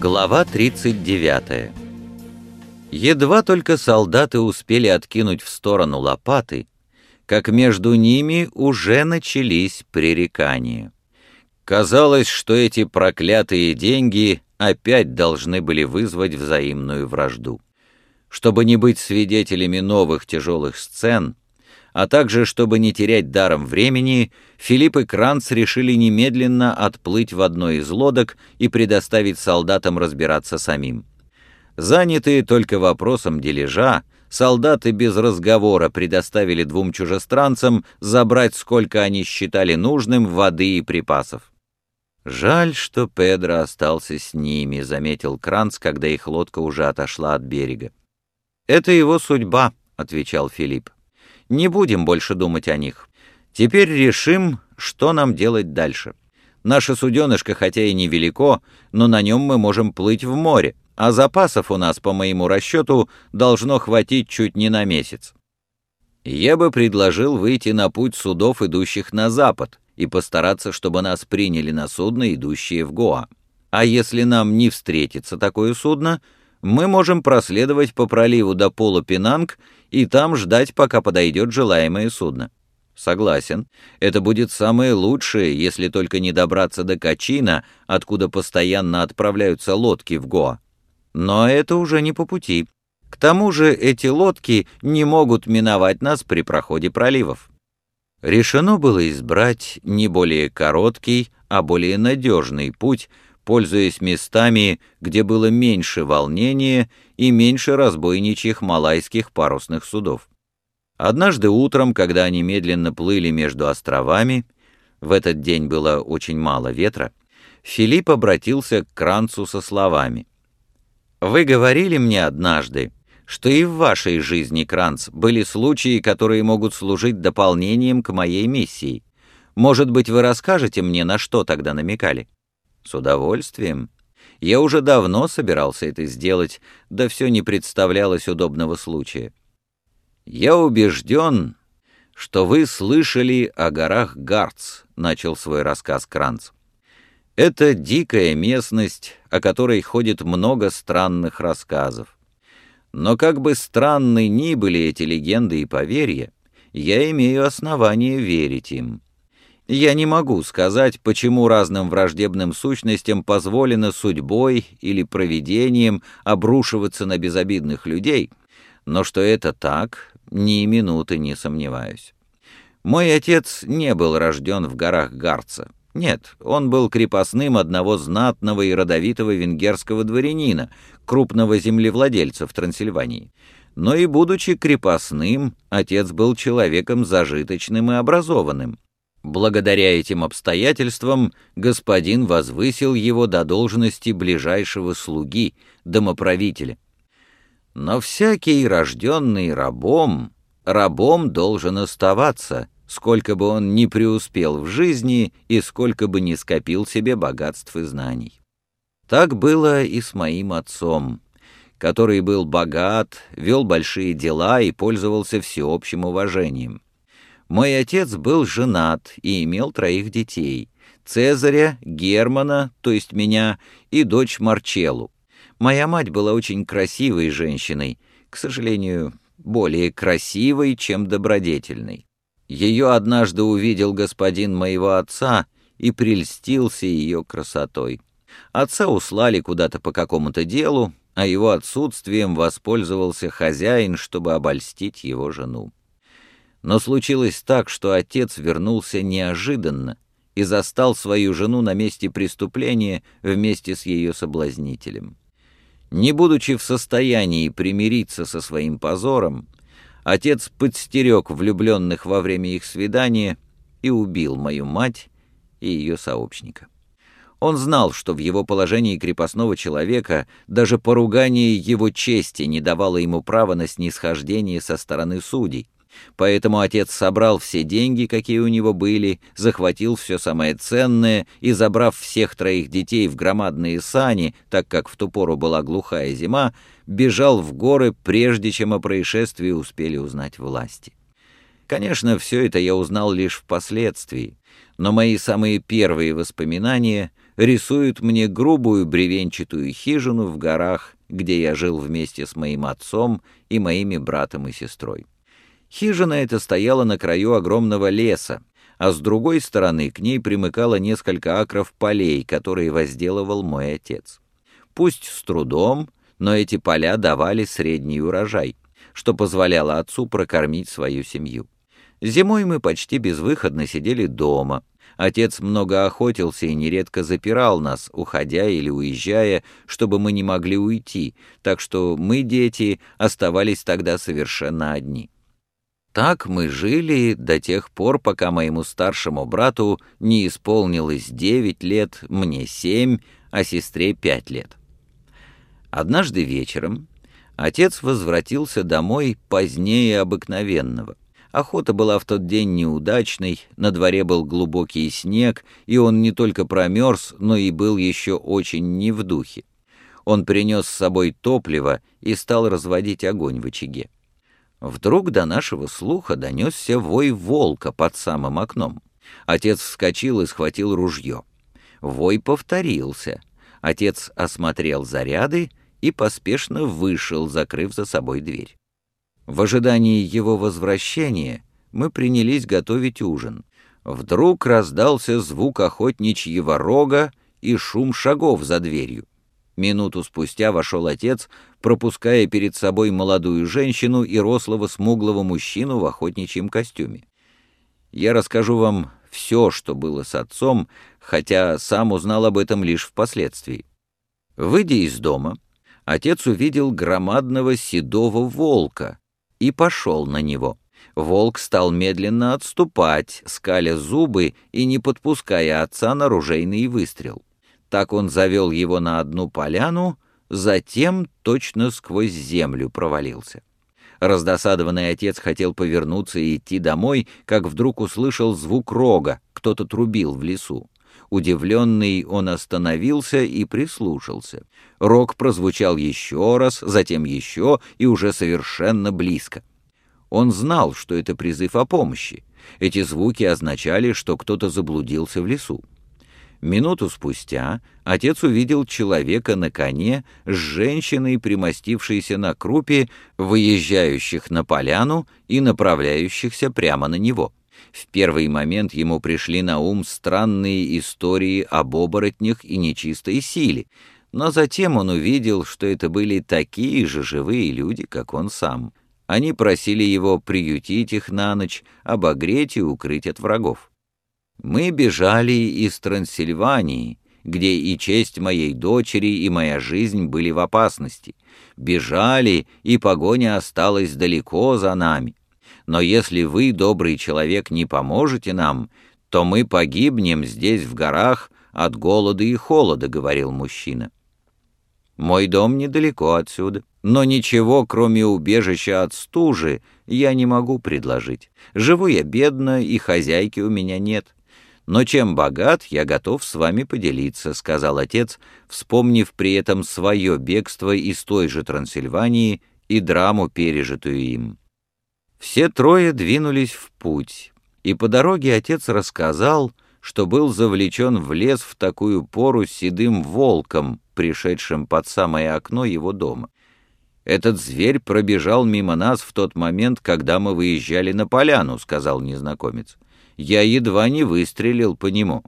Глава 39 Едва только солдаты успели откинуть в сторону лопаты, как между ними уже начались пререкания. Казалось, что эти проклятые деньги опять должны были вызвать взаимную вражду. Чтобы не быть свидетелями новых тяжелых сцен, а также, чтобы не терять даром времени, Филипп и Кранц решили немедленно отплыть в одной из лодок и предоставить солдатам разбираться самим. Занятые только вопросом дележа, солдаты без разговора предоставили двум чужестранцам забрать, сколько они считали нужным, воды и припасов. «Жаль, что Педро остался с ними», — заметил Кранц, когда их лодка уже отошла от берега. «Это его судьба», — отвечал Филипп. «Не будем больше думать о них. Теперь решим, что нам делать дальше. Наше суденышко, хотя и невелико, но на нем мы можем плыть в море, а запасов у нас, по моему расчету, должно хватить чуть не на месяц. Я бы предложил выйти на путь судов, идущих на запад, и постараться, чтобы нас приняли на судно, идущее в Гоа. А если нам не встретится такое судно, мы можем проследовать по проливу до Полупинанг и там ждать, пока подойдет желаемое судно. Согласен, это будет самое лучшее, если только не добраться до Качина, откуда постоянно отправляются лодки в Гоа. Но это уже не по пути. К тому же эти лодки не могут миновать нас при проходе проливов. Решено было избрать не более короткий, а более надежный путь, пользуясь местами, где было меньше волнения и меньше разбойничьих малайских парусных судов. Однажды утром, когда они медленно плыли между островами, в этот день было очень мало ветра, Филипп обратился к Кранцу со словами. «Вы говорили мне однажды, что и в вашей жизни, Кранц, были случаи, которые могут служить дополнением к моей миссии. Может быть, вы расскажете мне, на что тогда намекали?» «С удовольствием. Я уже давно собирался это сделать, да все не представлялось удобного случая. «Я убежден, что вы слышали о горах Гарц», — начал свой рассказ Кранц. «Это дикая местность, о которой ходит много странных рассказов. Но как бы странны ни были эти легенды и поверья, я имею основание верить им. Я не могу сказать, почему разным враждебным сущностям позволено судьбой или провидением обрушиваться на безобидных людей, но что это так, ни минуты не сомневаюсь. Мой отец не был рожден в горах Гарца. Нет, он был крепостным одного знатного и родовитого венгерского дворянина, крупного землевладельца в Трансильвании. Но и будучи крепостным, отец был человеком зажиточным и образованным. Благодаря этим обстоятельствам господин возвысил его до должности ближайшего слуги, домоправителя. Но всякий, рожденный рабом, рабом должен оставаться, сколько бы он ни преуспел в жизни и сколько бы ни скопил себе богатств и знаний. Так было и с моим отцом, который был богат, вел большие дела и пользовался всеобщим уважением. Мой отец был женат и имел троих детей — Цезаря, Германа, то есть меня, и дочь Марчеллу. Моя мать была очень красивой женщиной, к сожалению, более красивой, чем добродетельной. Ее однажды увидел господин моего отца и прельстился ее красотой. Отца услали куда-то по какому-то делу, а его отсутствием воспользовался хозяин, чтобы обольстить его жену. Но случилось так, что отец вернулся неожиданно и застал свою жену на месте преступления вместе с ее соблазнителем. Не будучи в состоянии примириться со своим позором, отец подстерег влюбленных во время их свидания и убил мою мать и ее сообщника. Он знал, что в его положении крепостного человека даже поругание его чести не давало ему права на снисхождение со стороны судей, Поэтому отец собрал все деньги, какие у него были, захватил все самое ценное и, забрав всех троих детей в громадные сани, так как в ту пору была глухая зима, бежал в горы, прежде чем о происшествии успели узнать власти. Конечно, все это я узнал лишь впоследствии, но мои самые первые воспоминания рисуют мне грубую бревенчатую хижину в горах, где я жил вместе с моим отцом и моими братом и сестрой. Хижина эта стояла на краю огромного леса, а с другой стороны к ней примыкало несколько акров полей, которые возделывал мой отец. Пусть с трудом, но эти поля давали средний урожай, что позволяло отцу прокормить свою семью. Зимой мы почти безвыходно сидели дома. Отец много охотился и нередко запирал нас, уходя или уезжая, чтобы мы не могли уйти, так что мы, дети, оставались тогда совершенно одни. Так мы жили до тех пор, пока моему старшему брату не исполнилось девять лет, мне семь, а сестре пять лет. Однажды вечером отец возвратился домой позднее обыкновенного. Охота была в тот день неудачной, на дворе был глубокий снег, и он не только промерз, но и был еще очень не в духе. Он принес с собой топливо и стал разводить огонь в очаге. Вдруг до нашего слуха донесся вой волка под самым окном. Отец вскочил и схватил ружье. Вой повторился. Отец осмотрел заряды и поспешно вышел, закрыв за собой дверь. В ожидании его возвращения мы принялись готовить ужин. Вдруг раздался звук охотничьего рога и шум шагов за дверью. Минуту спустя вошел отец, пропуская перед собой молодую женщину и рослого смуглого мужчину в охотничьем костюме. Я расскажу вам все, что было с отцом, хотя сам узнал об этом лишь впоследствии. Выйдя из дома, отец увидел громадного седого волка и пошел на него. Волк стал медленно отступать, скаля зубы и не подпуская отца на ружейный выстрел. Так он завел его на одну поляну, затем точно сквозь землю провалился. Раздосадованный отец хотел повернуться и идти домой, как вдруг услышал звук рога, кто-то трубил в лесу. Удивленный он остановился и прислушался. Рог прозвучал еще раз, затем еще и уже совершенно близко. Он знал, что это призыв о помощи. Эти звуки означали, что кто-то заблудился в лесу. Минуту спустя отец увидел человека на коне с женщиной, примостившейся на крупе, выезжающих на поляну и направляющихся прямо на него. В первый момент ему пришли на ум странные истории об оборотнях и нечистой силе, но затем он увидел, что это были такие же живые люди, как он сам. Они просили его приютить их на ночь, обогреть и укрыть от врагов. Мы бежали из Трансильвании, где и честь моей дочери, и моя жизнь были в опасности. Бежали, и погоня осталась далеко за нами. Но если вы, добрый человек, не поможете нам, то мы погибнем здесь, в горах, от голода и холода», — говорил мужчина. «Мой дом недалеко отсюда, но ничего, кроме убежища от стужи, я не могу предложить. Живу я бедно, и хозяйки у меня нет». Но чем богат, я готов с вами поделиться», — сказал отец, вспомнив при этом свое бегство из той же Трансильвании и драму, пережитую им. Все трое двинулись в путь, и по дороге отец рассказал, что был завлечен в лес в такую пору седым волком, пришедшим под самое окно его дома. «Этот зверь пробежал мимо нас в тот момент, когда мы выезжали на поляну», — сказал незнакомец я едва не выстрелил по нему.